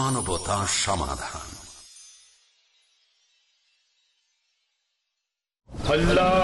মানবতা সমাধান। আল্লাহ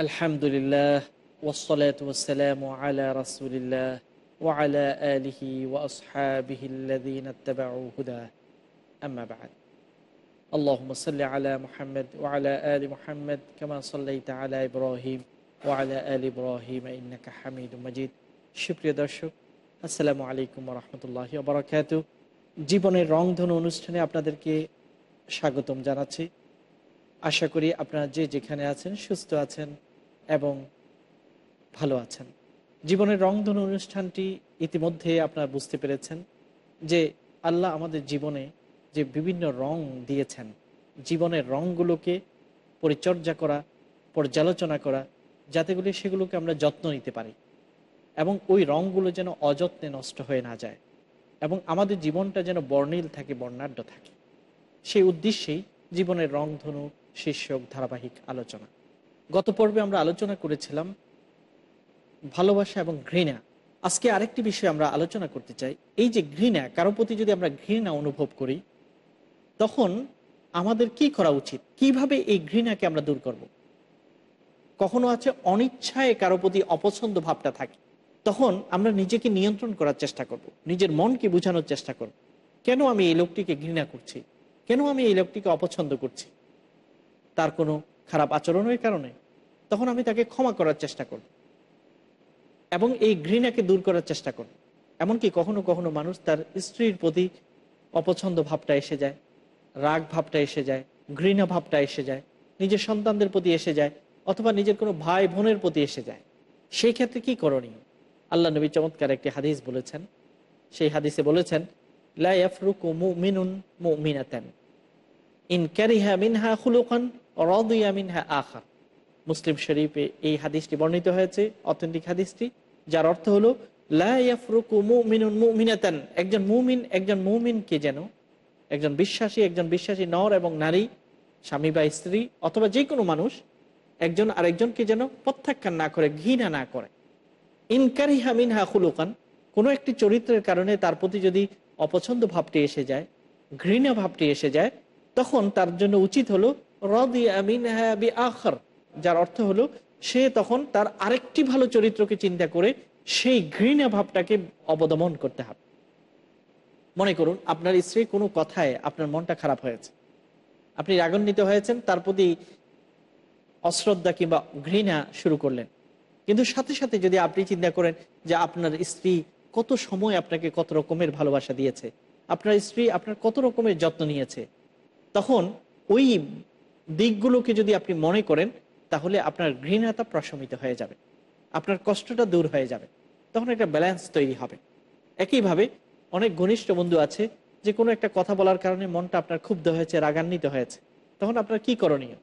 الحمد لله والصلاة والسلام على رسول الله وعلى آله وأصحابه الذين اتبعوا هداه أما بعد اللهم صل على محمد وعلى آل محمد كما صليت على إبراهيم وعلى آل إبراهيم إنك حميد مجيد সুপ্রিয় দর্শক আসসালামু আলাইকুম রহমতুল্লাহ বারাকাতু জীবনের রংধনু অনুষ্ঠানে আপনাদেরকে স্বাগতম জানাচ্ছি আশা করি আপনারা যে যেখানে আছেন সুস্থ আছেন এবং ভালো আছেন। জীবনের রংধনু অনুষ্ঠানটি ইতিমধ্যে আপনারা বুঝতে পেরেছেন যে আল্লাহ আমাদের জীবনে যে বিভিন্ন রং দিয়েছেন, জীবনের রঙগুলোকে পরিচর্যা করা, পর্যালোচনা করা যাতেগুলি সেগুলোকে আমরা যত্ন নিতে পারি এবং ওই রঙগুলো যেন অযত্নে নষ্ট হয়ে না যায় এবং আমাদের জীবনটা যেন বর্ণিল থাকে, বর্ণাঢ্য থাকে। সেই উদ্দেশ্যেই জীবনের রংধনু শীর্ষক ধারাবাহিক আলোচনা। গত পর্বে আমরা আলোচনা করেছিলাম ভালোবাসা এবং ঘৃণা। আজকে আরেকটি বিষয় আমরা আলোচনা করতে চাই। এই যে ঘৃণা, কারও প্রতি যদি আমরা ঘৃণা অনুভব করি, তখন আমাদের কি করা উচিত? কীভাবে এই ঘৃণাকে আমরা দূর করব। কখনো আছে অনিচ্ছায় কারও প্রতি অপছন্দ ভাবটা থাকে। তখন আমরা নিজেকে নিয়ন্ত্রণ করার চেষ্টা করব। নিজের মনকে বোঝানোর চেষ্টা করব। কেন আমি এই লোকটিকে ঘৃণা করছি? কেন আমি এই লোকটিকে অপছন্দ করছি? তার কোনো খারাপ আচরণের কারণে? তখন আমি তাকে ক্ষমা করার চেষ্টা করব। এবং এই ঘৃণাকে দূর করার চেষ্টা করব। এমনকি কখনো কখনো মানুষ তার স্ত্রীর প্রতি অপছন্দ ভাবটা এসে যায়, রাগ ভাবটা এসে যায়, ঘৃণা ভাবটা এসে যায়, নিজের সন্তানদের প্রতি এসে যায়, অথবা নিজের কোনো ভাই বোনের প্রতি এসে যায়। সেই ক্ষেত্রে কি করণীয়? আল্লাহ নবী চমৎকার একটি হাদিস বলেছেন। সেই হাদিসে বলেছেন লাফরুকু মুমিনুন মুমিনাতান। ইন মিনহা খুলুকান রদিয়া মিনহা আখা মুসলিম শরীফে এই হাদিসটি বর্ণিত হয়েছে, অথেন্টিক হাদিসটি, যার অর্থ হলো, লা ইয়াফরুকু মুমিনুন একজন মুমিন, একজন মুমিনকে যেন, একজন বিশ্বাসী একজন বিশ্বাসী নর এবং নারী, স্বামী বা স্ত্রী অথবা যে কোনো মানুষ, একজন আরেকজনকে যেন প্রত্যাখ্যান না করে, ঘৃণা না করে। ইনকারি হামিন হা খুলুকান, কোনো একটি চরিত্রের কারণে তার প্রতি যদি অপছন্দ ভাবটি এসে যায়, ঘৃণা ভাবটি এসে যায়, তখন তার জন্য উচিত হলো রদি আমিন বি আখর যার অর্থ হলো সে তখন তার আরেকটি ভালো চরিত্রকে চিন্তা করে সেই ঘৃণা ভাবটাকে অবদমন করতে হবে। মনে করুন, আপনার স্ত্রী কোনো কথায় আপনার মনটা খারাপ হয়েছে। আপনি রাগান্বিত হয়েছেন, তার প্রতি অশ্রদ্ধা কিংবা ঘৃণা শুরু করলেন। কিন্তু সাথে সাথে যদি আপনি চিন্তা করেন যে আপনার স্ত্রী কত সময় আপনাকে কত রকমের ভালোবাসা দিয়েছে, আপনার স্ত্রী আপনার কত রকমের যত্ন নিয়েছে, তখন ওই দিকগুলোকে যদি আপনি মনে করেন তাহলে আপনার ঘৃণাতা প্রশমিত হয়ে যাবে। আপনার কষ্টটা দূর হয়ে যাবে। তখন একটা ব্যালেন্স তৈরি হবে। একইভাবে অনেক ঘনিষ্ঠ বন্ধু আছে যে কোনো একটা কথা বলার কারণে মনটা আপনার ক্ষুব্ধ হয়েছে, রাগান্বিত হয়েছে। তখন আপনার কি করণীয়?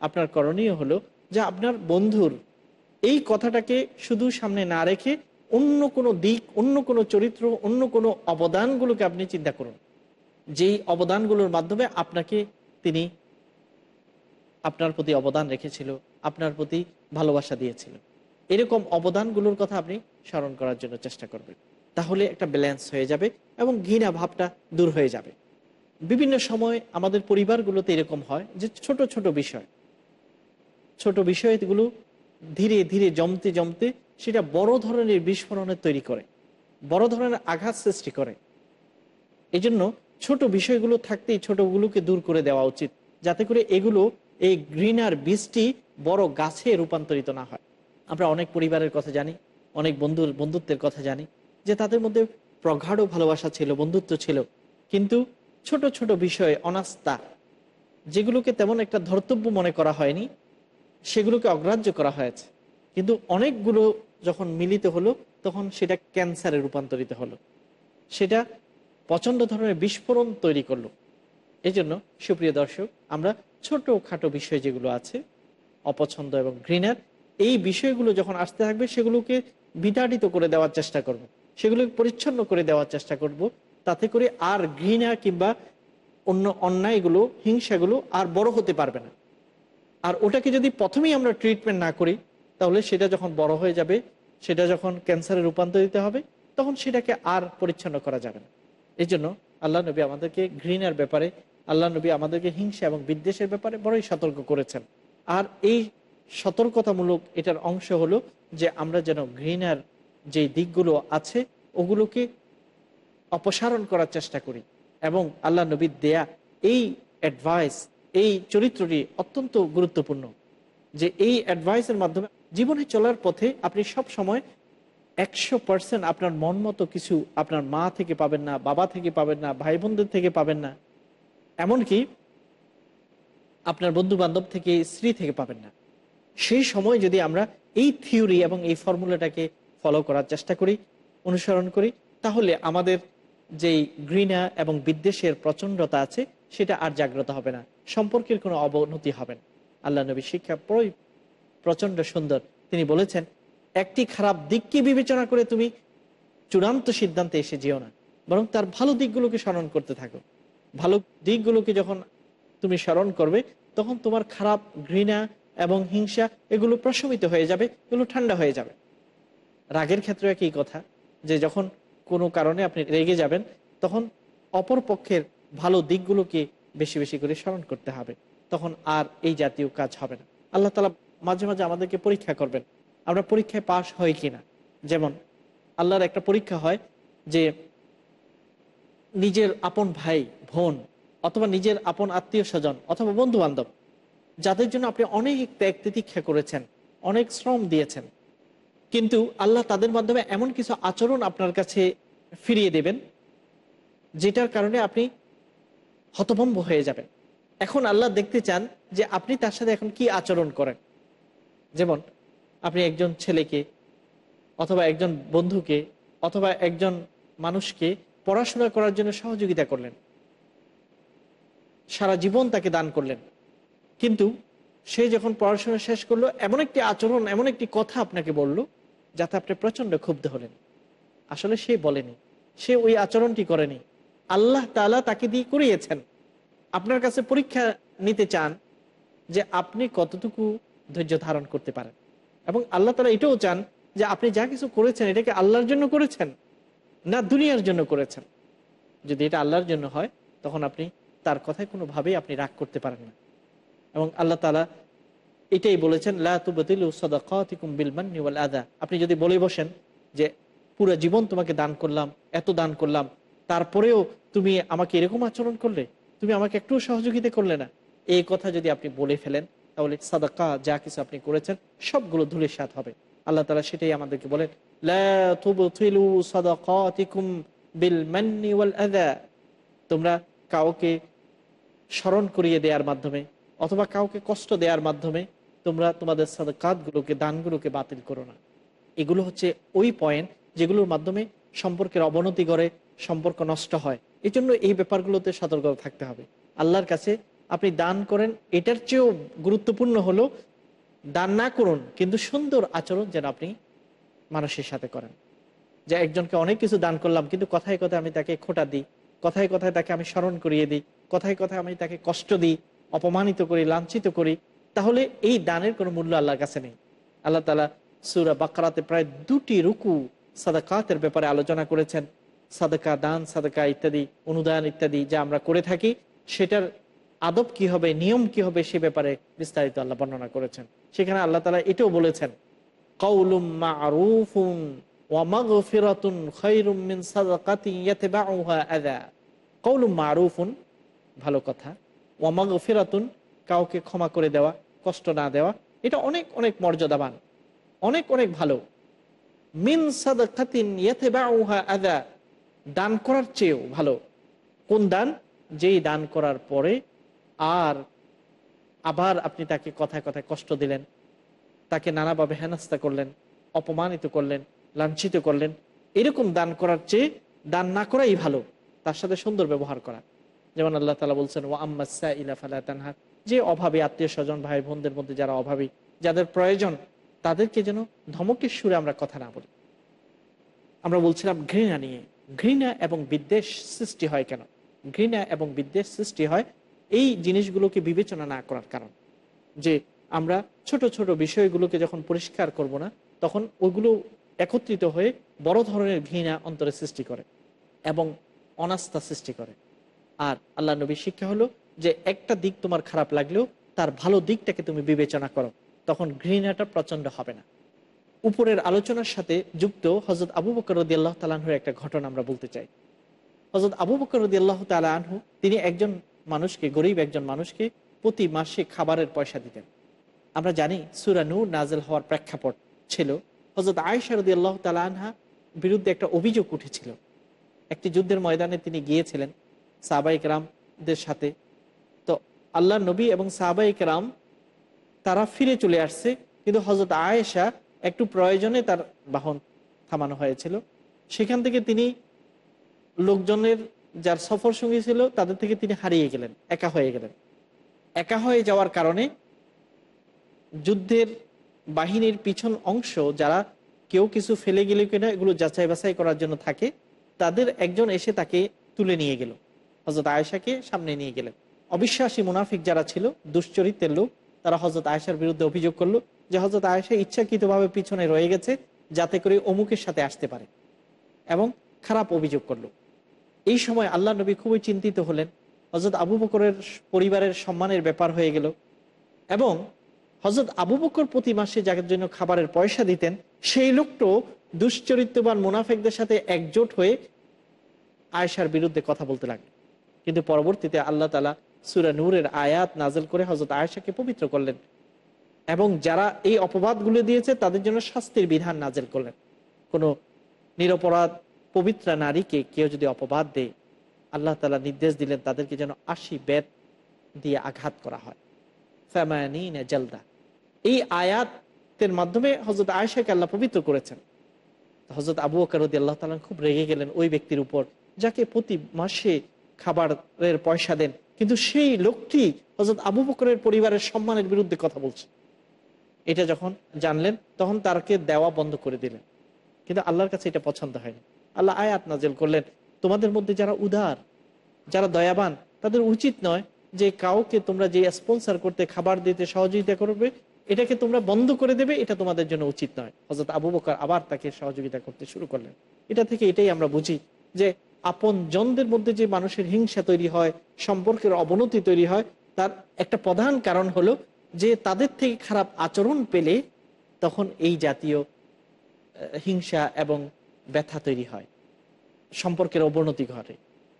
আপনার করণীয় হলো যে আপনার বন্ধুর এই কথাটাকে শুধু সামনে না রেখে অন্য কোনো দিক, অন্য কোনো চরিত্র, অন্য কোনো অবদানগুলোকে আপনি চিন্তা করুন। যেই অবদানগুলোর মাধ্যমে আপনাকে তিনি আপনার প্রতি অবদান রেখেছিল, আপনার প্রতি ভালোবাসা দিয়েছিল। এরকম অবদানগুলোর কথা আপনি স্মরণ করার জন্য চেষ্টা করবেন। তাহলে একটা ব্যালেন্স হয়ে যাবে এবং ঘৃণা ভাবটা দূর হয়ে যাবে। বিভিন্ন সময় আমাদের পরিবারগুলোতে এরকম হয় যে ছোট ছোট বিষয়। ছোট বিষয়গুলো ধীরে ধীরে জমতে জমতে সেটা বড় ধরনের বিস্ফোরণের তৈরি করে, বড় ধরনের আঘাত সৃষ্টি করে। এজন্য জন্য ছোট বিষয়গুলো থাকতেই ছোটগুলোকে দূর করে দেওয়া উচিত, যাতে করে এগুলো এই গ্রিনার বীজটি বড় গাছে রূপান্তরিত না হয়। আমরা অনেক পরিবারের কথা জানি, অনেক বন্ধুর, বন্ধুত্বের কথা জানি যে তাদের মধ্যে প্রগাঢ় ভালোবাসা ছিল, বন্ধুত্ব ছিল। কিন্তু ছোট ছোট বিষয়ে অনাস্থা, যেগুলোকে তেমন একটা ধর্তব্য মনে করা হয়নি, সেগুলোকে অগ্রাহ্য করা হয়েছে। কিন্তু অনেকগুলো যখন মিলিত হলো, তখন সেটা ক্যান্সারে রূপান্তরিত হলো। সেটা প্রচণ্ড ধরনের বিস্ফোরণ তৈরি করল। এই জন্য সুপ্রিয় দর্শক, আমরা ছোট খাটো বিষয় যেগুলো আছে, অপছন্দ এবং ঘৃণার, এই বিষয়গুলো যখন আসতে থাকবে, সেগুলোকে বিতাড়িত করে দেওয়ার চেষ্টা করব। সেগুলোকে পরিচ্ছন্ন করে দেওয়ার চেষ্টা করব। তাতে করে আর ঘৃণা কিংবা অন্য অন্যায়গুলো, হিংসাগুলো আর বড় হতে পারবে না আর ওটাকে যদি প্রথমেই আমরা ট্রিটমেন্ট না করি, তাহলে সেটা যখন বড় হয়ে যাবে, সেটা যখন ক্যান্সারে রূপান্তরিত হবে, তখন সেটাকে আর পরিচ্ছন্ন করা যাবে না এই জন্য আল্লাহ নবী আমাদেরকে ঘৃণার ব্যাপারে আল্লাহ নবী আমাদেরকে হিংসা এবং বিদ্বেষের ব্যাপারে বড়ই সতর্ক করেছেন। আর এই সতর্কতামূলক এটার অংশ হলো যে আমরা যেন ঘৃণার যে দিকগুলো আছে, ওগুলোকে অপসারণ করার চেষ্টা করি এবং আল্লাহ নবীর দেয়া এই অ্যাডভাইস এই চরিত্রটি অত্যন্ত গুরুত্বপূর্ণ যে এই অ্যাডভাইসের মাধ্যমে জীবনে চলার পথে আপনি সব সময় একশো পার্সেন্ট আপনার মন মতো কিছু আপনার মা থেকে পাবেন না, বাবা থেকে পাবেন না ভাই বোনদের থেকে পাবেন না। এমনকি আপনার বন্ধু বান্ধব থেকে স্ত্রী থেকে পাবেন না। সেই সময় যদি আমরা এই থিওরি এবং এই ফর্মুলাটাকে ফলো করার চেষ্টা করি, অনুসরণ করি, তাহলে আমাদের যেই ঘৃণা এবং বিদ্বেষের প্রচণ্ডতা আছে, সেটা আর জাগ্রত হবে না। সম্পর্কের কোনো অবনতি হবে না। আল্লাহ নবী শিক্ষা প্রই প্রচণ্ড সুন্দর। তিনি বলেছেন, একটি খারাপ দিককে বিবেচনা করে তুমি চূড়ান্ত সিদ্ধান্তে এসে যেও না, বরং তার ভালো দিকগুলোকে স্মরণ করতে থাকো। ভালো দিকগুলোকে যখন তুমি স্মরণ করবে, তখন তোমার খারাপ ঘৃণা এবং হিংসা এগুলো প্রশমিত হয়ে যাবে, এগুলো ঠান্ডা হয়ে যাবে। রাগের ক্ষেত্রে একই কথা, যে যখন কোনো কারণে আপনি রেগে যাবেন, তখন অপর পক্ষের ভালো দিকগুলোকে বেশি বেশি করে স্মরণ করতে হবে। তখন আর এই জাতীয় কাজ হবে না। আল্লাহ তালা মাঝে মাঝে আমাদেরকে পরীক্ষা করবেন, আমরা পরীক্ষায় পাশ হই কিনা। যেমন আল্লাহর একটা পরীক্ষা হয় যে নিজের আপন ভাই, বোন, অথবা নিজের আপন আত্মীয় স্বজন, অথবা বন্ধু বান্ধব যাদের জন্য আপনি অনেক ত্যাগ তিতিক্ষা করেছেন, অনেক শ্রম দিয়েছেন। কিন্তু আল্লাহ তাদের মাধ্যমে এমন কিছু আচরণ আপনার কাছে ফিরিয়ে দেবেন, যেটার কারণে আপনি হতভম্ব হয়ে যাবেন। এখন আল্লাহ দেখতে চান যে আপনি তার সাথে এখন কি আচরণ করেন। যেমন, আপনি একজন ছেলেকে, অথবা একজন বন্ধুকে, অথবা একজন মানুষকে পড়াশোনা করার জন্য সহযোগিতা করলেন। সারা জীবন তাকে দান করলেন। কিন্তু সে যখন পড়াশোনা শেষ করল, এমন একটি আচরণ, এমন একটি কথা আপনাকে বলল, যাতে আপনি প্রচণ্ড ক্ষুব্ধ হলেন। আসলে সে বলেনি। সে ওই আচরণটি করেনি। আল্লাহ তালা তাকে দিয়ে করিয়েছেন। আপনার কাছে পরীক্ষা নিতে চান যে আপনি কতটুকু ধৈর্য ধারণ করতে পারেন। এবং আল্লাহ তালা এটাও চান যে আপনি যা কিছু করেছেন, এটাকে আল্লাহর জন্য করেছেন। না দুনিয়ার জন্য করেছেন। যদি এটা আল্লাহর জন্য হয়, তখন আপনি তার কথায় কোনোভাবেই আপনি রাগ করতে পারেন না। এবং আল্লাহ তালা এটাই বলেছেন আদা। আপনি যদি বলে বসেন যে, পুরো জীবন তোমাকে দান করলাম, এত দান করলাম, তারপরেও তুমি আমাকে এরকম আচরণ করলে, তুমি আমাকে একটু সহযোগিতা করলে না? এই কথা যদি আপনি বলে ফেলেন, তাহলে সাদাকা যা কিছু আপনি করেছেন, সবগুলো ধুলে সাত হবে। আল্লাহ তালা সেটাই আমাদেরকে বলেন তোমরা কাউকে স্মরণ করিয়ে দেওয়ার মাধ্যমে অথবা কাউকে কষ্ট দেওয়ার মাধ্যমে তোমরা তোমাদের সাদাকাতগুলোকে, দানগুলোকে বাতিল করো না। এগুলো হচ্ছে ওই পয়েন্ট যেগুলোর মাধ্যমে সম্পর্কের অবনতি করে সম্পর্ক নষ্ট হয়। এই জন্য এই ব্যাপারগুলোতে সতর্ক থাকতে হবে। আল্লাহর কাছে আপনি দান করেন, এটার চেয়েও গুরুত্বপূর্ণ হলো দান না করুন, কিন্তু সুন্দর আচরণ যেন আপনি মানুষের সাথে করেন। যে একজনকে অনেক কিছু দান করলাম, কিন্তু কথায় কথায় আমি তাকে খোটা দিই, কথায় কথায় তাকে আমি স্মরণ করিয়ে দিই, কথায় কথায় আমি তাকে কষ্ট দিই, অপমানিত করি, লাঞ্ছিত করি, তাহলে এই দানের কোনো মূল্য আল্লাহর কাছে নেই। আল্লাহ তালা সুরা বাকরাতে প্রায় দুটি রুকু সাদাকাতের ব্যাপারে আলোচনা করেছেন। সাদাকা দান, সাদাকা ইত্যাদি, অনুদান ইত্যাদি যা আমরা করে থাকি, সেটার আদব কি হবে, নিয়ম কি হবে সে ব্যাপারে বিস্তারিত আল্লাহ বর্ণনা করেছেন। সেখানে আল্লাহ তালা এটাও বলেছেন কৌলুম মারুফুন ওয়ামাগফিরাতুন খায়রুম মিন ভালো কথা ওয়ামাগফিরাতুন কাউকে ক্ষমা করে দেওয়া, কষ্ট না দেওয়া, এটা অনেক অনেক মর্যাদাবান, অনেক অনেক ভালো। মিন সাদাকাতিন ইয়াতবাউহা দান করার চেয়েও ভালো। কোন দান? যেই দান করার পরে আর আবার আপনি তাকে কথায় কথায় কষ্ট দিলেন তাকে নানাভাবে হেনস্থা করলেন, অপমানিত করলেন, লাঞ্ছিত করলেন। এরকম দান করার চেয়ে দান না করাই ভালো, তার সাথে সুন্দর ব্যবহার করা। যেমন আল্লাহ তালা বলছেন ও আম্মাসা ইলা ফালা তানহা। যে অভাবী আত্মীয় স্বজন, ভাই, বোনদের মধ্যে যারা অভাবী, যাদের প্রয়োজন, তাদেরকে যেন ধমকের সুরে আমরা কথা না বলি। আমরা বলছিলাম, ঘৃণা নিয়ে। ঘৃণা এবং বিদ্বেষ সৃষ্টি হয় কেন? ঘৃণা এবং বিদ্বেষ সৃষ্টি হয় এই জিনিসগুলোকে বিবেচনা না করার কারণ। যে আমরা ছোট ছোট বিষয়গুলোকে যখন পরিষ্কার করব না, তখন ওইগুলো একত্রিত হয়ে বড় ধরনের ঘৃণা অন্তরে সৃষ্টি করে এবং অনাস্থা সৃষ্টি করে। আর আল্লাহ নবীর শিক্ষা হলো যে একটা দিক তোমার খারাপ লাগলেও তার ভালো দিকটাকে তুমি বিবেচনা করো, তখন ঘৃণাটা প্রচণ্ড হবে না। উপরের আলোচনার সাথে যুক্ত হজরত আবু বকর রদি আল্লাহ তালাহুর একটা ঘটনা আমরা বলতে চাই। হজরত আবু বকর রদি আল্লাহ তালা তিনি একজন মানুষকে, গরিব একজন মানুষকে প্রতি মাসে খাবারের পয়সা দিতেন। আমরা জানি সুরানুর নাজেল হওয়ার প্রেক্ষাপট ছিল। হজরত আয়সা রদি আল্লাহ তালা বিরুদ্ধে একটা অভিযোগ উঠেছিল। একটি যুদ্ধের ময়দানে তিনি গিয়েছিলেন সাহাবাইক রামদের সাথে। তো আল্লাহ নবী এবং সাহাবাইক রাম তারা ফিরে চলে আসছে, কিন্তু হজরত আয়েশা একটু প্রয়োজনে তার বাহন থামানো হয়েছিল। সেখান থেকে তিনি লোকজনের যার সফর সঙ্গী ছিল তাদের থেকে তিনি হারিয়ে গেলেন, একা হয়ে গেলেন। একা হয়ে যাওয়ার কারণে যুদ্ধের বাহিনীর পিছন অংশ যারা কেউ কিছু ফেলে গেলে কিনা, এগুলো যাচাই বাছাই করার জন্য থাকে, তাদের একজন এসে তাকে তুলে নিয়ে গেল। হজরত আয়েশাকে সামনে নিয়ে গেলেন। অবিশ্বাসী মুনাফিক যারা ছিল, দুশ্চরিত্রের লোক, তারা হজরত আয়েশার বিরুদ্ধে অভিযোগ করল যে হজরত আয়েশা ইচ্ছাকৃতভাবে পিছনে রয়ে গেছে, যাতে করে অমুকের সাথে আসতে পারে এবং খারাপ অভিযোগ করল। এই সময় আল্লাহ নবী খুবই চিন্তিত হলেন। হজরত আবু বকরের পরিবারের সম্মানের ব্যাপার হয়ে গেল এবং হজরত আবু বকর প্রতি মাসে যাদের জন্য খাবারের পয়সা দিতেন, সেই লোকটো দুশ্চরিত্রবান মুনাফেকদের সাথে একজোট হয়ে আয়েশার বিরুদ্ধে কথা বলতে লাগল। কিন্তু পরবর্তীতে আল্লাহ তালা সুরা নূরের আয়াত নাজেল করে হজরত আয়েশাকে পবিত্র করলেন এবং যারা এই অপবাদগুলো দিয়েছে তাদের জন্য শাস্তির বিধান নাজেল করলেন। কোনো নিরপরাধ, পবিত্রা নারীকে কেউ যদি অপবাদ দেয়, আল্লাহ তালা নির্দেশ দিলেন তাদেরকে যেন আশি বেদ দিয়ে আঘাত করা হয়। ফ্যামায়নিন জলদা। এই আয়াতের মাধ্যমে হজরত আয়েশাকে আল্লাহ পবিত্র করেছেন। হজরত আবু আকরদি আল্লাহ তালা খুব রেগে গেলেন ওই ব্যক্তির উপর, যাকে প্রতি মাসে খাবারের পয়সা দেন। কিন্তু সেই লোকটি হজরত আবু বকরের পরিবারের সম্মানের বিরুদ্ধে কথা বলছে। এটা যখন জানলেন, তখন তারকে দেওয়া বন্ধ করে দিলেন। কিন্তু আল্লাহর কাছে এটা পছন্দ হয়নি। আল্লাহ আয়াত নাজেল করলেন, তোমাদের মধ্যে যারা উদার, যারা দয়াবান, তাদের উচিত নয় যে কাউকে তোমরা যে স্পন্সার করতে, খাবার দিতে সহযোগিতা করবে এটাকে তোমরা বন্ধ করে দেবে, এটা তোমাদের জন্য উচিত নয়। হজরত আবু বকর আবার তাকে সহযোগিতা করতে শুরু করলেন। এটা থেকে এটাই আমরা বুঝি যে আপন জনদের মধ্যে যে মানুষের হিংসা তৈরি হয়, সম্পর্কের অবনতি তৈরি হয়, তার একটা প্রধান কারণ হলো যে তাদের থেকে খারাপ আচরণ পেলে তখন এই জাতীয় হিংসা এবং ব্যথা তৈরি হয়, সম্পর্কের অবনতি ঘটে।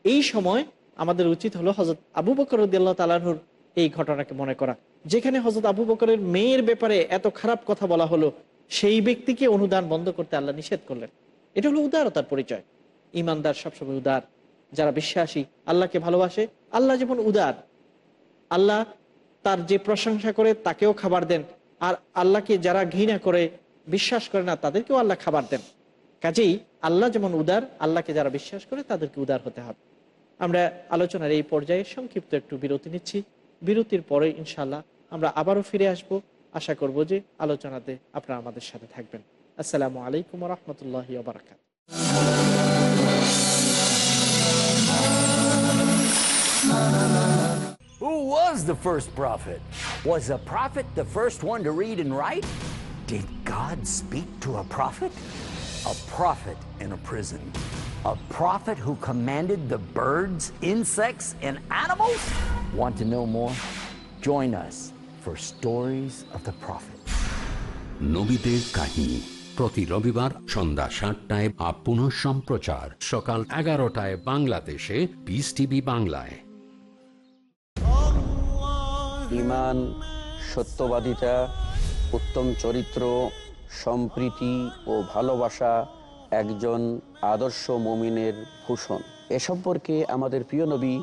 এই সময় আমাদের উচিত হলো হজরত আবু বকর রদিয়াল্লাহ তালাহুর এই ঘটনাকে মনে করা। যেখানে হজরত আবু বকরের মেয়ের ব্যাপারে এত খারাপ কথা বলা হলো, সেই ব্যক্তিকে অনুদান বন্ধ করতে আল্লাহ নিষেধ করলেন। এটা হলো উদারতার পরিচয়। ইমানদার সবসময় উদার। যারা বিশ্বাসী, আল্লাহকে ভালোবাসে, আল্লাহ যেমন উদার। আল্লাহ তার যে প্রশংসা করে তাকেও খাবার দেন, আর আল্লাহকে যারা ঘৃণা করে, বিশ্বাস করে না, তাদেরকেও আল্লাহ খাবার দেন। কাজেই আল্লাহ যেমন উদার, আল্লাহকে যারা বিশ্বাস করে, তাদেরকে উদার হতে হবে। আমরা আলোচনার এই পর্যায়ে সংক্ষিপ্ত একটু বিরতি নিচ্ছি। বিরতির পরে ইনশাল্লাহ আমরা আবারও ফিরে আসব আশা করব যে আলোচনাতে আপনারা আমাদের সাথে থাকবেন আসসালামু আলাইকুম রহমতুল্লাহ বারাকাত Who was the first prophet? Was a prophet the first one to read and write? Did God speak to a prophet? A prophet in a prison. A prophet who commanded the birds, insects, and animals? Want to know more? Join us for Stories of the Prophet. নবীদের কাহিনী। প্রতি রবিবার সন্ধ্যা সাতটায় আপন সম্প্রচার। সকাল এগারোটায় বাংলাদেশে পিস টিভি বাংলায়। ইমান সত্যবাদিতা উত্তম চরিত্র সম্প্রীতি ও ভালোবাসা একজন আদর্শ মমিনের ভূষণ। এ সম্পর্কে আমাদের প্রিয় নবী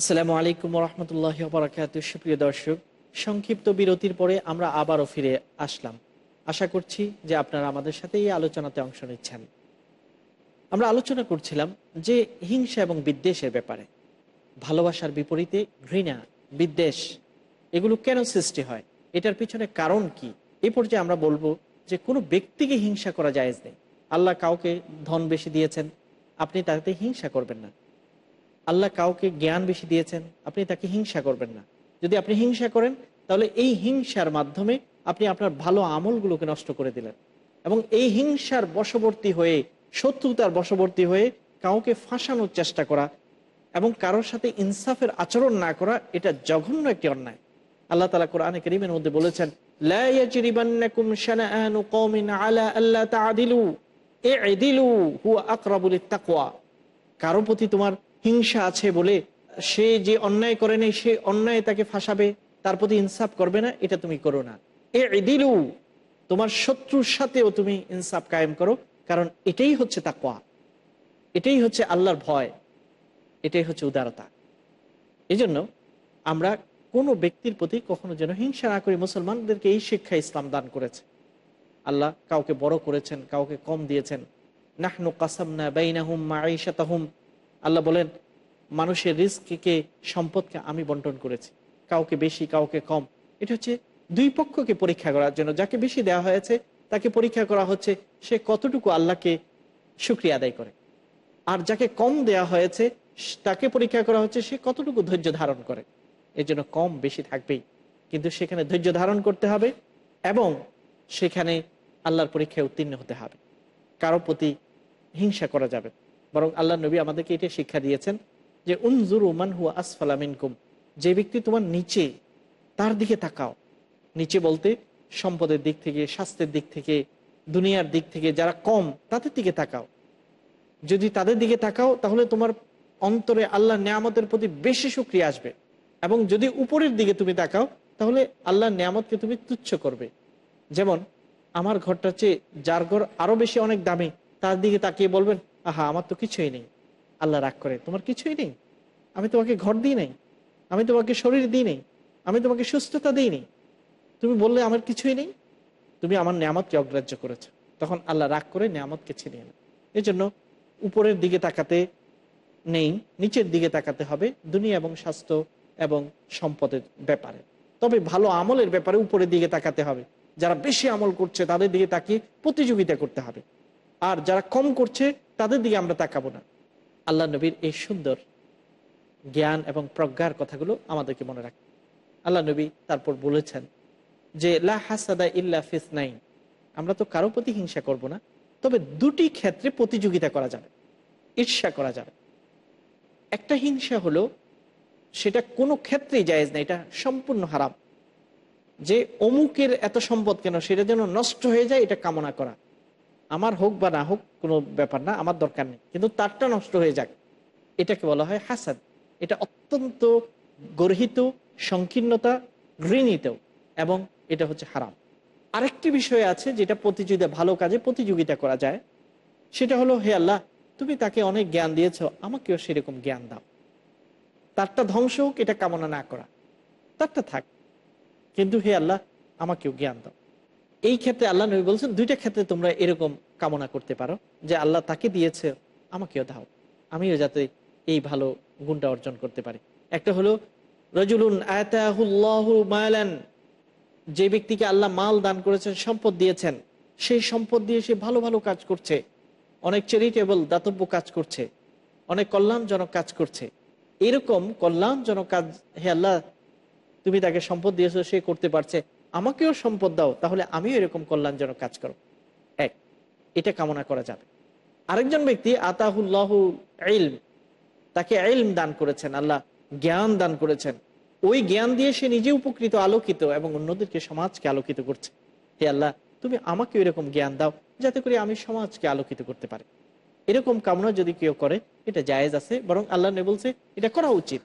আসসালামু আলাইকুম রহমতুল্লাহ বরাকাত সুপ্রিয় দর্শক, সংক্ষিপ্ত বিরতির পরে আমরা আবারও ফিরে আসলাম। আশা করছি যে আপনারা আমাদের সাথে এই আলোচনাতে অংশ নিচ্ছেন। আমরা আলোচনা করছিলাম যে হিংসা এবং বিদ্বেষের ব্যাপারে। ভালোবাসার বিপরীতে ঘৃণা, বিদ্বেষ, এগুলো কেন সৃষ্টি হয়? এটার পিছনে কারণ কি? এই পর্যায়ে আমরা বলব যে কোনো ব্যক্তিকে হিংসা করা জায়েজ নেই। আল্লাহ কাউকে ধন বেশি দিয়েছেন, আপনি তাতে হিংসা করবেন না। আল্লাহ কাউকে জ্ঞান বেশি দিয়েছেন, আপনি তাকে হিংসা করবেন না। যদি আপনি হিংসা করেন, তাহলে এই হিংসার মাধ্যমে আপনি আপনার ভালো আমলগুলোকে নষ্ট করে দিলেন। এবং এই হিংসার বশবর্তী হয়ে, শত্রুতার বশবর্তী হয়ে কাউকে ফাঁসানোর চেষ্টা করা এবং কারোর সাথে ইনসাফের আচরণ না করা, এটা জঘন্য একটি অন্যায়। আল্লাহ তালা কোরআনে করিমের মধ্যে বলেছেন কারও প্রতি তোমার হিংসা আছে বলে সে যে অন্যায় করে নেই, সে অন্যায় তাকে ফাঁসাবে, তার প্রতি ইনসাফ করবে না, এটা তুমি করো না। এ দিলু তোমার শত্রুর সাথেও তুমি ইনসাফ কায়েম করো, কারণ এটাই হচ্ছে তাকওয়া। এটাই হচ্ছে আল্লাহর ভয়। এটাই হচ্ছে উদারতা। এজন্য আমরা কোনো ব্যক্তির প্রতি কখনো যেন হিংসা না করি, মুসলমানদেরকে এই শিক্ষা ইসলাম দান করেছে। আল্লাহ কাউকে বড় করেছেন, কাউকে কম দিয়েছেন। নাহনু কাসামনা বাইনাহুম মাঈশাতাহুম আল্লাহ বলেন, মানুষের রিস্ককে সম্পদকে আমি বন্টন করেছি। কাউকে বেশি, কাউকে কম। এটা হচ্ছে দুই পক্ষকে পরীক্ষা করার জন্য। যাকে বেশি দেওয়া হয়েছে, তাকে পরীক্ষা করা হচ্ছে, সে কতটুকু আল্লাহকে সুক্রিয়া আদায় করে। আর যাকে কম দেয়া হয়েছে, তাকে পরীক্ষা করা হচ্ছে, সে কতটুকু ধৈর্য ধারণ করে। এর জন্য কম বেশি থাকবেই। কিন্তু সেখানে ধৈর্য ধারণ করতে হবে এবং সেখানে আল্লাহর পরীক্ষায় উত্তীর্ণ হতে হবে। কারও প্রতি হিংসা করা যাবে। বরং আল্লাহ নবী আমাদেরকে এটা শিক্ষা দিয়েছেন যে, উনজুর উমান হুয়া আসফালা মিনকুম। যে ব্যক্তি তোমার নিচে, তার দিকে তাকাও। নিচে বলতে সম্পদের দিক থেকে, স্বাস্থ্যের দিক থেকে, দুনিয়ার দিক থেকে যারা কম, তাদের দিকে তাকাও। যদি তাদের দিকে তাকাও, তাহলে তোমার অন্তরে আল্লাহ নিয়ামতের প্রতি বেশি সুক্রিয়া আসবে। এবং যদি উপরের দিকে তুমি তাকাও, তাহলে আল্লাহ নিয়ামতকে তুমি তুচ্ছ করবে। যেমন, আমার ঘরটা চেয়ে যার ঘর আরও বেশি অনেক দামি, তার দিকে তাকিয়ে বলবেন আহা, আমার তো কিছুই নেই। আল্লাহ রাগ করে, তোমার কিছুই নেই? আমি তোমাকে ঘর দিই নাই। আমি তোমাকে শরীর দিই নেই। আমি তোমাকে সুস্থতা দিই নেই। তুমি বললে আমার কিছুই নেই? তুমি আমার নিয়ামতকে অগ্রাহ্য করেছ। তখন আল্লাহ রাগ করে নিয়ামতকে ছিনিয়ে নেয় এই জন্য উপরের দিকে তাকাতে নেই, নিচের দিকে তাকাতে হবে দুনিয়া এবং স্বাস্থ্য এবং সম্পদের ব্যাপারে। তবে ভালো আমলের ব্যাপারে উপরের দিকে তাকাতে হবে। যারা বেশি আমল করছে, তাদের দিকে তাকিয়ে প্রতিযোগিতা করতে হবে। আর যারা কম করছে তাদের দিকে আমরা তাকাবো না। আল্লাহ নবীর এই সুন্দর জ্ঞান এবং প্রজ্ঞার কথাগুলো আমাদেরকে মনে রাখে। আল্লাহ নবী তারপর বলেছেন যে, লা হাসাদা ইল্লা ফিসনাইন। আমরা তো কারও প্রতি হিংসা করব না, তবে দুটি ক্ষেত্রে প্রতিযোগিতা করা যাবে, ঈর্ষা করা যাবে। একটা হিংসা হলো, সেটা কোনো ক্ষেত্রেই জায়েজ না, এটা সম্পূর্ণ হারাম। যে অমুকের এত সম্পদ কেন, সেটা যেন নষ্ট হয়ে যায়, এটা কামনা করা। আমার হোক বা না হোক কোনো ব্যাপার না, আমার দরকার নেই। কিন্তু তারটা নষ্ট হয়ে যাক। এটাকে বলা হয় হাসাদ। এটা অত্যন্ত গর্হিত, সংকীর্ণতা ঘৃণিত এবং এটা হচ্ছে হারাম। আরেকটি বিষয় আছে যেটা প্রতিযোগিতা, ভালো কাজে প্রতিযোগিতা করা যায়। সেটা হলো, হে আল্লাহ, তুমি তাকে অনেক জ্ঞান দিয়েছ, আমাকেও সেরকম জ্ঞান দাও। তারটা ধ্বংস হোক, এটা কামনা না করা। তারটা থাক। কিন্তু হে আল্লাহ, আমাকেও জ্ঞান দাও। এই ক্ষেত্রে আল্লাহ নবী বলছেন, দুইটা ক্ষেত্রে তোমরা এরকম কামনা করতে পারো, যে আল্লাহ তাকে দিয়েছে, আমাকেও দাও, আমিও যাতে এই ভালো গুণটা অর্জন করতে পারি। একটা হলো, রজুলুন আয়াতাহুল্লাহু মায়ালান যে ব্যক্তিকে আল্লাহ মাল দান করেছেন, সম্পদ দিয়েছেন, সেই সম্পদ দিয়ে সে ভালো ভালো কাজ করছে, অনেক চ্যারিটেবল দাতব্য কাজ করছে, অনেক কল্যাণজনক কাজ করছে। এরকম কল্যাণজনক কাজ হে আল্লাহ, তুমি তাকে সম্পদ দিয়েছ, সে করতে পারছে। আমাকেও সম্পদ দাও, তাহলে আমিও এরকম কল্যাণজনক কাজ করো এক, এটা কামনা করা যাবে। আরেকজন ব্যক্তি, আতাহুল্লাহ ইলম, তাকে ইলম দান করেছেন, আল্লাহ জ্ঞান দান করেছেন। ওই জ্ঞান দিয়ে সে নিজে উপকৃত, আলোকিত এবং অন্যদেরকে সমাজকে আলোকিত করছে। হে আল্লাহ, তুমি আমাকে এরকম জ্ঞান দাও, যাতে করে আমি সমাজকে আলোকিত করতে পারি। এরকম কামনা যদি কেউ করে, এটা জায়েজ আছে, বরং আল্লাহ বলছে, এটা করা উচিত।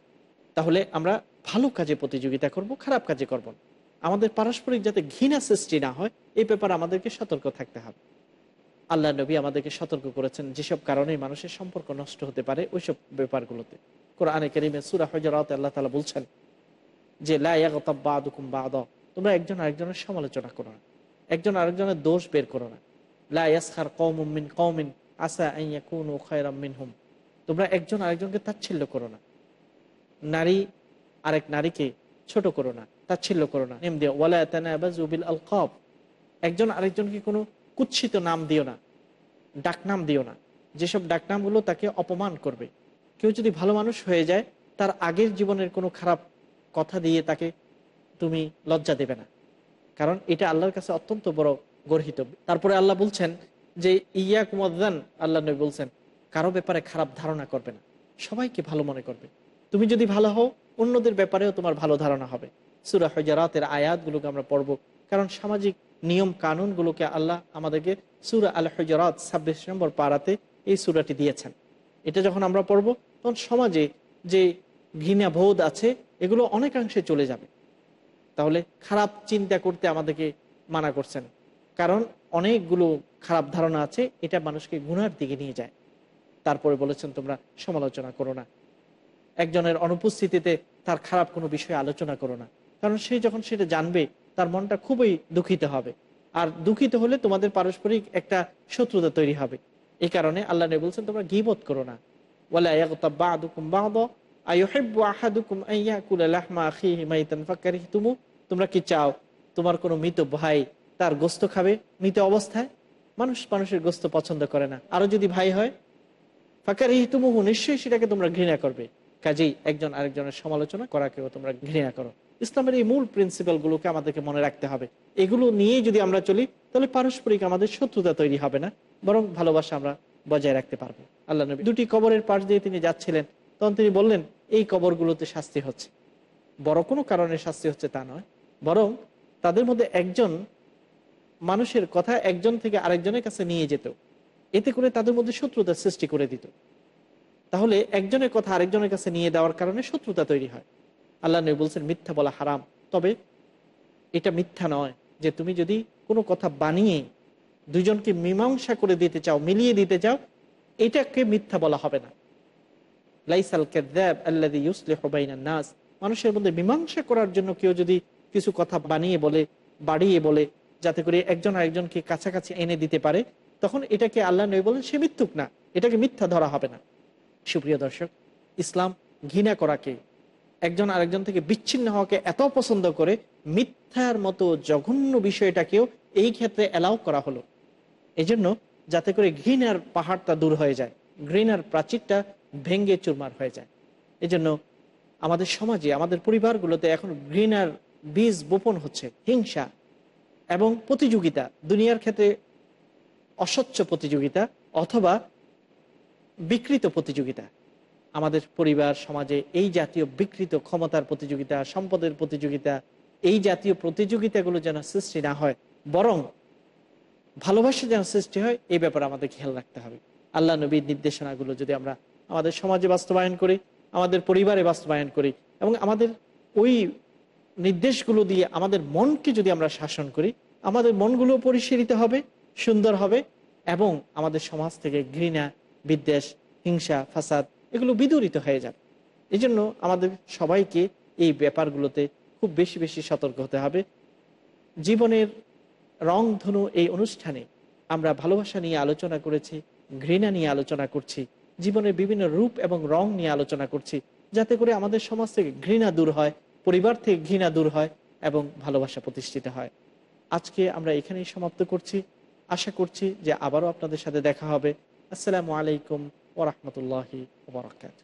তাহলে আমরা ভালো কাজে প্রতিযোগিতা করব, খারাপ কাজে করব না। আমাদের পারস্পরিক যাতে ঘৃণা সৃষ্টি না হয়, এই ব্যাপারে আমাদেরকে সতর্ক থাকতে হবে। আল্লাহ নবী আমাদেরকে সতর্ক করেছেন, যেসব কারণে মানুষের সম্পর্ক নষ্ট হতে পারে ওইসব ব্যাপারগুলোতে। কোরআনে করিমে সুরা হজরত আল্লাহ তালা বলছেন যে লায়াগতাবাদুকুম বাদ। তোমরা একজন আরেকজনের সমালোচনা করো না। একজন আরেকজনের দোষ বের করো না। লায়াসখার কৌমিন কৌমিন আসা কোন ও মিনহুম। তোমরা একজন আরেকজনকে তাচ্ছিল্য করো না। নারী আরেক নারীকে ছোট করো না। তাচ্ছিল্য করো না। নেম দিও। ওয়ালা তানাবাজুবিল আল কব একজন আরেকজনকে কোনো কুৎসিত নাম দিও না, ডাকনাম দিও না। যেসব ডাকনামগুলো তাকে অপমান করবে। কেউ যদি ভালো মানুষ হয়ে যায়, তার আগের জীবনের কোনো খারাপ কথা দিয়ে তাকে তুমি লজ্জা দেবে না। কারণ এটা আল্লাহর কাছে অত্যন্ত বড় গর্হিত। তারপরে আল্লাহ বলছেন যে ইয়া কুমদান আল্লাহ নবী বলছেন, কারও ব্যাপারে খারাপ ধারণা করবে না। সবাইকে ভালো মনে করবে। তুমি যদি ভালো হও, অন্যদের ব্যাপারেও তোমার ভালো ধারণা হবে। সুরা হজরাতের আয়াতগুলোকে আমরা পড়ব। কারণ সামাজিক নিয়ম কানুনগুলোকে আল্লাহ আমাদেরকে সুরা আল হজরাত ছাব্বিশ নম্বর পাড়াতে এই সুরাটি দিয়েছেন। এটা যখন আমরা পড়ব, তখন সমাজে যে ঘৃণা বোধ আছে, এগুলো অনেকাংশে চলে যাবে। তাহলে খারাপ চিন্তা করতে আমাদেরকে মানা করছেন। কারণ অনেকগুলো খারাপ ধারণা আছে, এটা মানুষকে গুনার দিকে নিয়ে যায়। তারপরে বলেছেন, তোমরা সমালোচনা করো না। একজনের অনুপস্থিতিতে তার খারাপ কোনো বিষয়ে আলোচনা করো না। কারণ সে যখন সেটা জানবে, তার মনটা খুবই দুঃখিত হবে। আর দুঃখিত হলে তোমাদের পারস্পরিক একটা শত্রুতা তৈরি হবে। এই কারণে আল্লাহ নবী বলছেন, তোমরা গিবত করো না। তোমরা কি চাও, তোমার কোনো মৃত ভাই তার গোস্ত খাবে মৃত অবস্থায়? মানুষ মানুষের গোস্ত পছন্দ করে না। আরও যদি ভাই হয়, ফাকারিহতুমুহু, নিশ্চয়ই সেটাকে তোমরা ঘৃণা করবে। কাজেই একজন আরেকজনের সমালোচনা করাকেও তোমরা ঘৃণা করো। ইসলামের এই মূল প্রিন্সিপালগুলোকে আমাদেরকে মনে রাখতে হবে। এগুলো নিয়ে যদি আমরা চলি, তাহলে পারস্পরিক আমাদের শত্রুতা তৈরি হবে না, বরং ভালোবাসা আমরা বজায় রাখতে পারব। আল্লাহ নবী, দুটি কবরের পাশ দিয়ে তিনি যাচ্ছিলেন, তখন তিনি বললেন, এই কবরগুলোতে শাস্তি হচ্ছে। বড় কোনো কারণে শাস্তি হচ্ছে তা নয়, বরং তাদের মধ্যে একজন মানুষের কথা একজন থেকে আরেকজনের কাছে নিয়ে যেত। এতে করে তাদের মধ্যে শত্রুতা সৃষ্টি করে দিত। তাহলে একজনের কথা আরেকজনের কাছে নিয়ে দেওয়ার কারণে শত্রুতা তৈরি হয়। আল্লাহ নবী বলছেন, মিথ্যা বলা হারাম। তবে এটা মিথ্যা নয় যে তুমি যদি কোনো কথা বানিয়ে দুজনকে মীমাংসা করে দিতে চাও, মিলিয়ে দিতে চাও, এটাকে মিথ্যা বলা হবে না। লাইসাল কেদ্যাব আল্লাদি ইউসলে হবাইনার নাস। মানুষের মধ্যে মীমাংসা করার জন্য কেউ যদি কিছু কথা বানিয়ে বলে, বাড়িয়ে বলে, যাতে করে একজন আরেকজনকে কাছাকাছি এনে দিতে পারে, তখন এটাকে আল্লাহ নয় বলেন, সে মিথ্যুক না। এটাকে মিথ্যা ধরা হবে না। সুপ্রিয় দর্শক, ইসলাম ঘৃণা করাকে একজন আরেকজন থেকে বিচ্ছিন্ন হওয়াকে এত পছন্দ করে, মিথ্যার মতো জঘন্য বিষয়টাকেও এই ক্ষেত্রে অ্যালাউ করা হলো। এই জন্য যাতে করে ঘৃণার পাহাড়টা দূর হয়ে যায়, ঘৃণার প্রাচীরটা ভেঙ্গে চুরমার হয়ে যায়। এই জন্য আমাদের সমাজে, আমাদের পরিবারগুলোতে এখন ঘৃণার বীজ বোপন হচ্ছে, হিংসা এবং প্রতিযোগিতা, দুনিয়ার ক্ষেত্রে অস্বচ্ছ প্রতিযোগিতা অথবা বিকৃত প্রতিযোগিতা। আমাদের পরিবার, সমাজে এই জাতীয় বিকৃত ক্ষমতার প্রতিযোগিতা, সম্পদের প্রতিযোগিতা, এই জাতীয় প্রতিযোগিতাগুলো যেন সৃষ্টি না হয়, বরং ভালোবাসা যেন সৃষ্টি হয়, এই ব্যাপারে আমাদের খেয়াল রাখতে হবে। আল্লাহ নবীর নির্দেশনাগুলো যদি আমরা আমাদের সমাজে বাস্তবায়ন করি, আমাদের পরিবারে বাস্তবায়ন করি, এবং আমাদের ওই নির্দেশগুলো দিয়ে আমাদের মনকে যদি আমরা শাসন করি, আমাদের মনগুলো পরিশীলিত হবে, সুন্দর হবে, এবং আমাদের সমাজ থেকে ঘৃণা, বিদ্বেষ, হিংসা, ফাসাদ এগুলো বিদূরিত হয়ে যাবে। এই জন্য আমাদের সবাইকে এই ব্যাপারগুলোতে খুব বেশি বেশি সতর্ক হতে হবে। জীবনের রংধনু এই অনুষ্ঠানে আমরা ভালোবাসা নিয়ে আলোচনা করেছি, ঘৃণা নিয়ে আলোচনা করছি, জীবনের বিভিন্ন রূপ এবং রং নিয়ে আলোচনা করছি, যাতে করে আমাদের সমাজ থেকে ঘৃণা দূর হয়, পরিবার থেকে ঘৃণা দূর হয় এবং ভালোবাসা প্রতিষ্ঠিত হয়। আজকে আমরা এখানেই সমাপ্ত করছি। আশা করছি যে আবারও আপনাদের সাথে দেখা হবে। আসসালামু আলাইকুম। ورحمة الله وبركاته.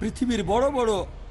পৃথিবীর বড় বড়